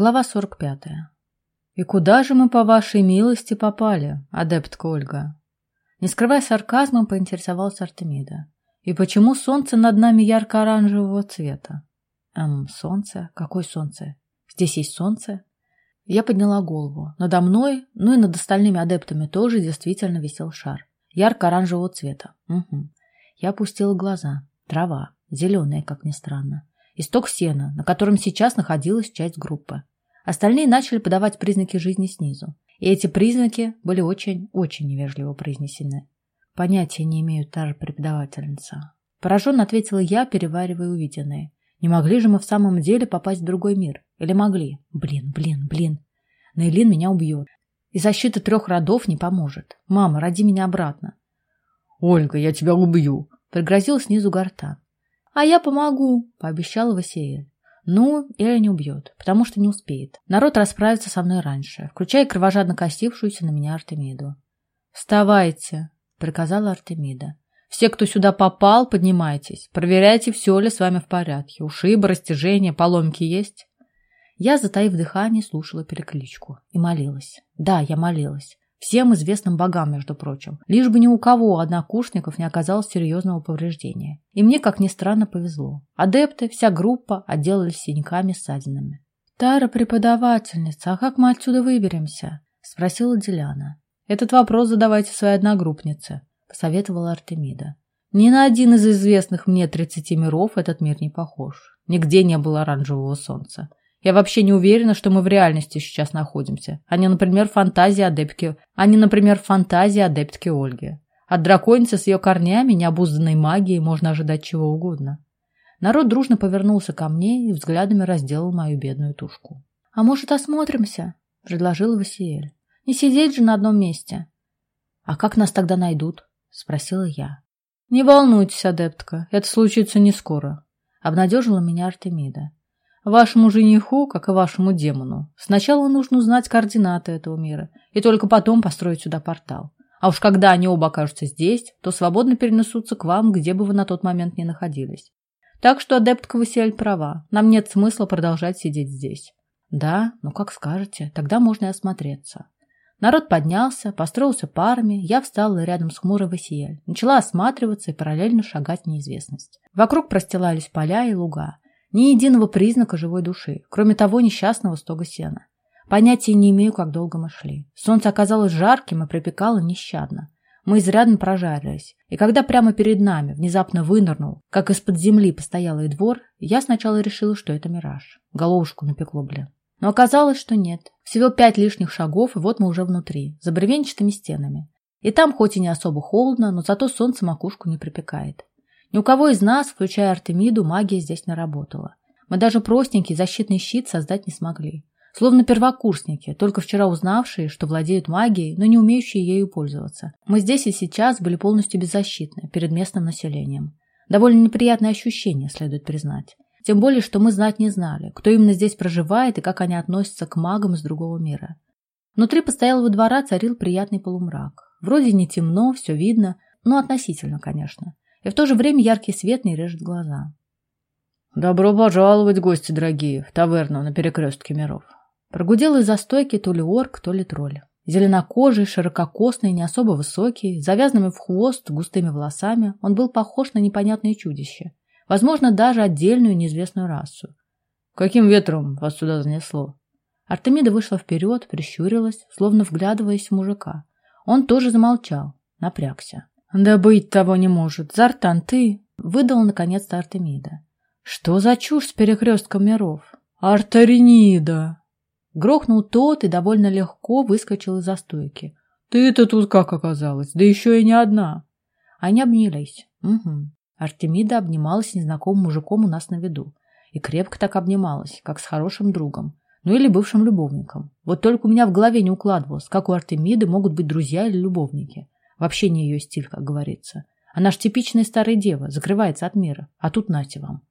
Глава 45. «И куда же мы, по вашей милости, попали, адептка Ольга?» Не скрывая сарказмом, поинтересовался Артемида. «И почему солнце над нами ярко-оранжевого цвета?» «Эм, солнце? Какое солнце? Здесь есть солнце?» Я подняла голову. Надо мной, ну и над остальными адептами тоже действительно висел шар. Ярко-оранжевого цвета. Угу. Я опустила глаза. Трава. Зеленая, как ни странно. Исток сена, на котором сейчас находилась часть группы. Остальные начали подавать признаки жизни снизу. И эти признаки были очень-очень невежливо произнесены. Понятия не имею та же преподавательница. Пораженно ответила я, переваривая увиденное. Не могли же мы в самом деле попасть в другой мир? Или могли? Блин, блин, блин. Нейлин меня убьет. И защита трех родов не поможет. Мама, роди меня обратно. Ольга, я тебя убью. Пригрозил снизу гортан. А я помогу, пообещала Васиэль. Ну, или не убьет, потому что не успеет. Народ расправится со мной раньше, включая кровожадно косившуюся на меня Артемиду. «Вставайте!» — приказала Артемида. «Все, кто сюда попал, поднимайтесь. Проверяйте, все ли с вами в порядке. Ушибы, растяжения, поломки есть?» Я, затаив дыхание, слушала перекличку и молилась. Да, я молилась. Всем известным богам, между прочим. Лишь бы ни у кого однокурсников не оказалось серьезного повреждения. И мне, как ни странно, повезло. Адепты, вся группа отделались синяками ссадинами. «Тара преподавательница, а как мы отсюда выберемся?» – спросила Деляна. «Этот вопрос задавайте своей одногруппнице», – посоветовала Артемида. «Ни на один из известных мне тридцати миров этот мир не похож. Нигде не было оранжевого солнца. Я вообще не уверена, что мы в реальности сейчас находимся, а не, например, фантазии адептки, а не, например, фантазии адептки Ольги. От драконицы с ее корнями, необузданной магией можно ожидать чего угодно. Народ дружно повернулся ко мне и взглядами разделал мою бедную тушку. — А может, осмотримся? — предложила Васиэль. — Не сидеть же на одном месте. — А как нас тогда найдут? — спросила я. — Не волнуйтесь, адептка, это случится не скоро, — обнадежила меня Артемида. Вашему жениху, как и вашему демону, сначала нужно узнать координаты этого мира и только потом построить сюда портал. А уж когда они оба окажутся здесь, то свободно перенесутся к вам, где бы вы на тот момент ни находились. Так что адептка Василь права, нам нет смысла продолжать сидеть здесь. Да, ну как скажете, тогда можно и осмотреться. Народ поднялся, построился парами, я встала рядом с хмурой Васиэль, начала осматриваться и параллельно шагать в неизвестность. Вокруг простилались поля и луга. Ни единого признака живой души, кроме того несчастного стога сена. Понятия не имею, как долго мы шли. Солнце оказалось жарким и припекало нещадно. Мы изрядно прожарились, и когда прямо перед нами внезапно вынырнул, как из-под земли постоялый двор, я сначала решила, что это мираж. Головушку напекло, блин. Но оказалось, что нет. Всего пять лишних шагов, и вот мы уже внутри, за бревенчатыми стенами. И там хоть и не особо холодно, но зато солнце макушку не припекает. Ни у кого из нас, включая Артемиду, магия здесь не работала. Мы даже простенький защитный щит создать не смогли. Словно первокурсники, только вчера узнавшие, что владеют магией, но не умеющие ею пользоваться. Мы здесь и сейчас были полностью беззащитны перед местным населением. Довольно неприятное ощущение, следует признать. Тем более, что мы знать не знали, кто именно здесь проживает и как они относятся к магам из другого мира. Внутри постоялого двора царил приятный полумрак. Вроде не темно, все видно, но относительно, конечно и в то же время яркий свет не режет глаза. «Добро пожаловать, гости дорогие, в таверну на перекрестке миров!» Прогудел из-за стойки то ли орк, то ли тролль. Зеленокожий, ширококосный, не особо высокий, завязанными в хвост густыми волосами, он был похож на непонятное чудище. Возможно, даже отдельную неизвестную расу. «Каким ветром вас сюда занесло?» Артемида вышла вперед, прищурилась, словно вглядываясь в мужика. Он тоже замолчал, напрягся. «Да быть того не может. Зартан, ты...» — выдал наконец-то Артемида. «Что за чушь с перекрестком миров?» «Артаринида!» Грохнул тот и довольно легко выскочил из застойки. «Ты-то тут как оказалась? Да еще и не одна!» Они обнялись. Угу. Артемида обнималась с незнакомым мужиком у нас на виду. И крепко так обнималась, как с хорошим другом. Ну или бывшим любовником. Вот только у меня в голове не укладывалось, как у Артемиды могут быть друзья или любовники. Вообще не ее стиль, как говорится. Она ж типичная старая дева, закрывается от мира. А тут нате вам.